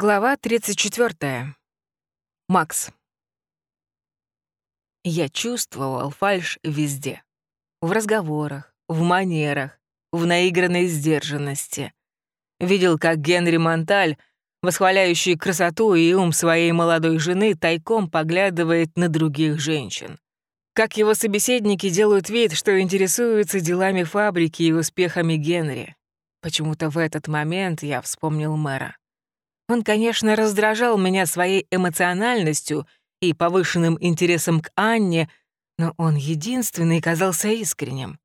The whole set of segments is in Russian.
Глава 34. Макс. Я чувствовал фальшь везде. В разговорах, в манерах, в наигранной сдержанности. Видел, как Генри Монталь, восхваляющий красоту и ум своей молодой жены, тайком поглядывает на других женщин. Как его собеседники делают вид, что интересуются делами фабрики и успехами Генри. Почему-то в этот момент я вспомнил мэра. Он, конечно, раздражал меня своей эмоциональностью и повышенным интересом к Анне, но он единственный казался искренним.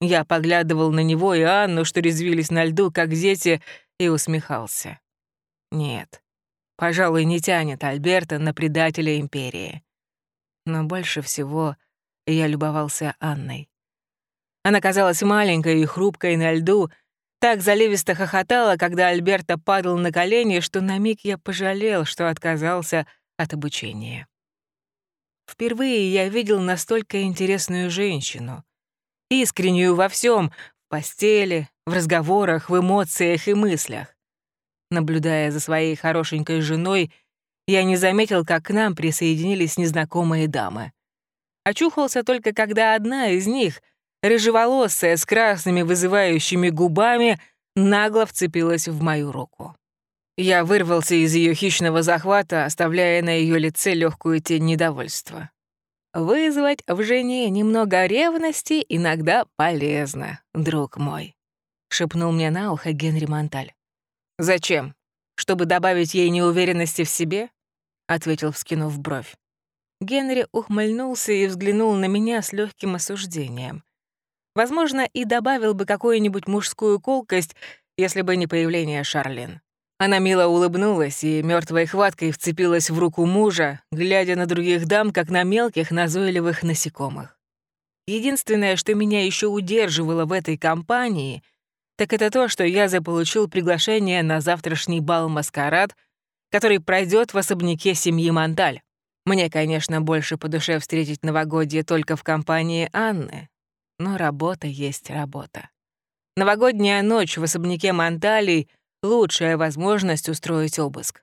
Я поглядывал на него и Анну, что резвились на льду, как дети, и усмехался. Нет, пожалуй, не тянет Альберта на предателя империи. Но больше всего я любовался Анной. Она казалась маленькой и хрупкой на льду, так заливисто хохотала, когда Альберта падал на колени, что на миг я пожалел, что отказался от обучения. Впервые я видел настолько интересную женщину. Искреннюю во всем, в постели, в разговорах, в эмоциях и мыслях. Наблюдая за своей хорошенькой женой, я не заметил, как к нам присоединились незнакомые дамы. Очухался только, когда одна из них — рыжеволосая, с красными вызывающими губами, нагло вцепилась в мою руку. Я вырвался из ее хищного захвата, оставляя на ее лице легкую тень недовольства. «Вызвать в жене немного ревности иногда полезно, друг мой», — шепнул мне на ухо Генри Монталь. «Зачем? Чтобы добавить ей неуверенности в себе?» — ответил, вскинув бровь. Генри ухмыльнулся и взглянул на меня с легким осуждением. Возможно, и добавил бы какую-нибудь мужскую колкость, если бы не появление Шарлин. Она мило улыбнулась и мертвой хваткой вцепилась в руку мужа, глядя на других дам, как на мелких назойливых насекомых. Единственное, что меня еще удерживало в этой компании, так это то, что я заполучил приглашение на завтрашний бал-маскарад, который пройдет в особняке семьи Монталь. Мне, конечно, больше по душе встретить новогодье только в компании Анны, но работа есть работа. Новогодняя ночь в особняке Монталей — лучшая возможность устроить обыск.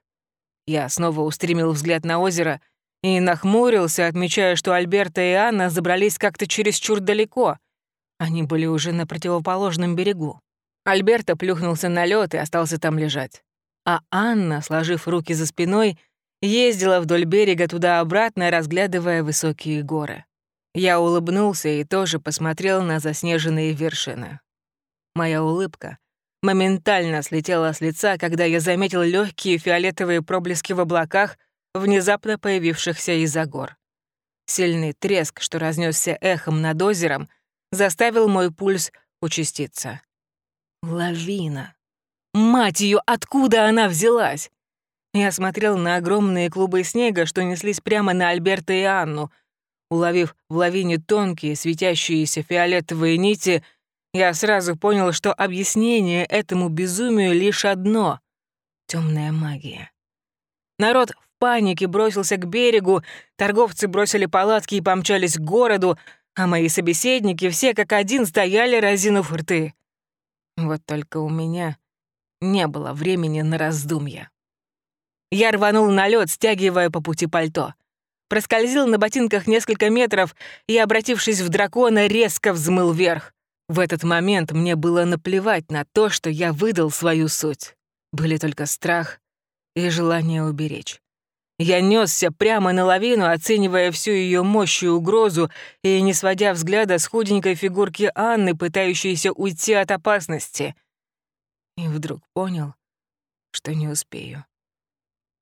Я снова устремил взгляд на озеро и нахмурился, отмечая, что Альберта и Анна забрались как-то чересчур далеко. Они были уже на противоположном берегу. Альберта плюхнулся на лед и остался там лежать. А Анна, сложив руки за спиной, ездила вдоль берега туда-обратно, разглядывая высокие горы. Я улыбнулся и тоже посмотрел на заснеженные вершины. Моя улыбка моментально слетела с лица, когда я заметил легкие фиолетовые проблески в облаках, внезапно появившихся из-за гор. Сильный треск, что разнесся эхом над озером, заставил мой пульс участиться. Лавина. Мать ее, откуда она взялась? Я смотрел на огромные клубы снега, что неслись прямо на Альберта и Анну — Уловив в лавине тонкие, светящиеся фиолетовые нити, я сразу понял, что объяснение этому безумию лишь одно — темная магия. Народ в панике бросился к берегу, торговцы бросили палатки и помчались к городу, а мои собеседники все как один стояли, разинув рты. Вот только у меня не было времени на раздумья. Я рванул на лед, стягивая по пути пальто проскользил на ботинках несколько метров и, обратившись в дракона, резко взмыл вверх. В этот момент мне было наплевать на то, что я выдал свою суть. Были только страх и желание уберечь. Я несся прямо на лавину, оценивая всю ее мощь и угрозу, и не сводя взгляда с худенькой фигурки Анны, пытающейся уйти от опасности. И вдруг понял, что не успею.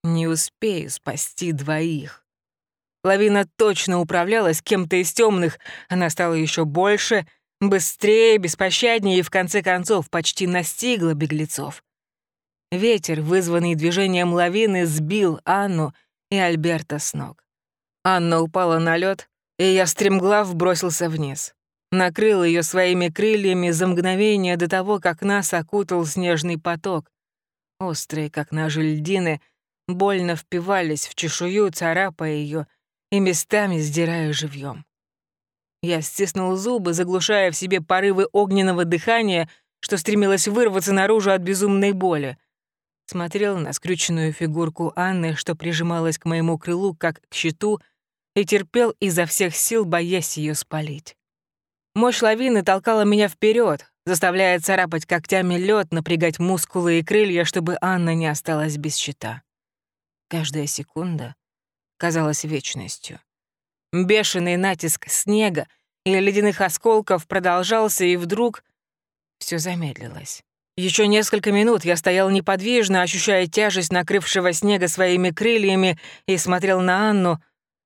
Не успею спасти двоих. Лавина точно управлялась кем-то из темных. Она стала еще больше, быстрее, беспощаднее и в конце концов почти настигла беглецов. Ветер, вызванный движением лавины, сбил Анну и Альберта с ног. Анна упала на лед, и я стремглав бросился вниз. Накрыл ее своими крыльями за мгновение до того, как нас окутал снежный поток. Острые, как ножи льдины, больно впивались в чешую, царапая ее и местами сдираю живьем. Я стиснул зубы, заглушая в себе порывы огненного дыхания, что стремилось вырваться наружу от безумной боли. смотрел на скрюченную фигурку Анны, что прижималась к моему крылу, как к щиту, и терпел изо всех сил, боясь ее спалить. Мощь лавины толкала меня вперед, заставляя царапать когтями лед, напрягать мускулы и крылья, чтобы Анна не осталась без щита. Каждая секунда казалась вечностью. Бешеный натиск снега и ледяных осколков продолжался, и вдруг все замедлилось. Еще несколько минут я стоял неподвижно, ощущая тяжесть накрывшего снега своими крыльями, и смотрел на Анну.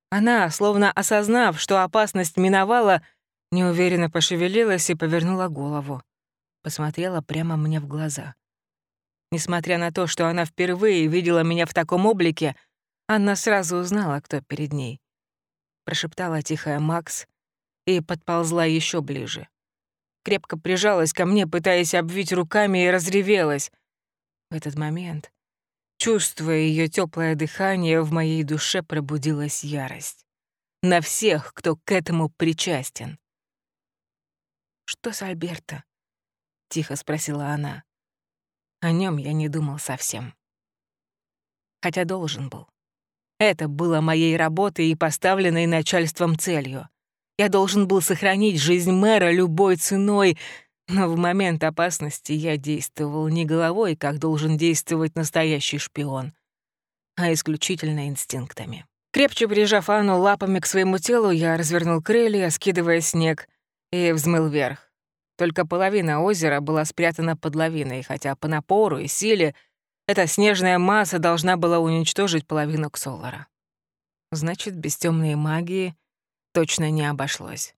Она, словно осознав, что опасность миновала, неуверенно пошевелилась и повернула голову. Посмотрела прямо мне в глаза. Несмотря на то, что она впервые видела меня в таком облике, Анна сразу узнала, кто перед ней. Прошептала тихая Макс и подползла еще ближе крепко прижалась ко мне, пытаясь обвить руками, и разревелась. В этот момент, чувствуя ее теплое дыхание, в моей душе пробудилась ярость. На всех, кто к этому причастен. «Что с Альберто?» — тихо спросила она. О нем я не думал совсем. Хотя должен был. Это было моей работой и поставленной начальством целью. Я должен был сохранить жизнь мэра любой ценой, но в момент опасности я действовал не головой, как должен действовать настоящий шпион, а исключительно инстинктами. Крепче прижав Анну лапами к своему телу, я развернул крылья, скидывая снег, и взмыл вверх. Только половина озера была спрятана под лавиной, хотя по напору и силе эта снежная масса должна была уничтожить половину Ксолара. Значит, без темной магии — точно не обошлось.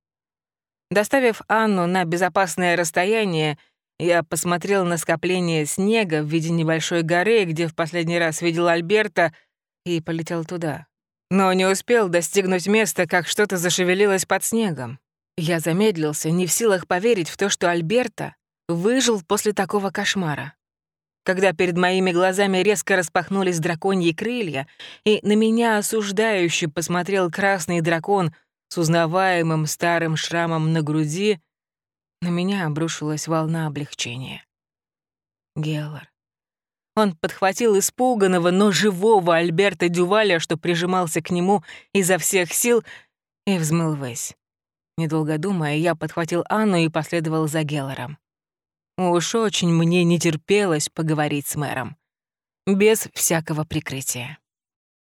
Доставив Анну на безопасное расстояние, я посмотрел на скопление снега в виде небольшой горы, где в последний раз видел Альберта, и полетел туда. Но не успел достигнуть места, как что-то зашевелилось под снегом. Я замедлился, не в силах поверить в то, что Альберта выжил после такого кошмара. Когда перед моими глазами резко распахнулись драконьи крылья, и на меня осуждающе посмотрел красный дракон — с узнаваемым старым шрамом на груди, на меня обрушилась волна облегчения. Геллар. Он подхватил испуганного, но живого Альберта Дюваля, что прижимался к нему изо всех сил, и взмыл ввысь. Недолго думая, я подхватил Анну и последовал за Гелларом. Уж очень мне не терпелось поговорить с мэром. Без всякого прикрытия.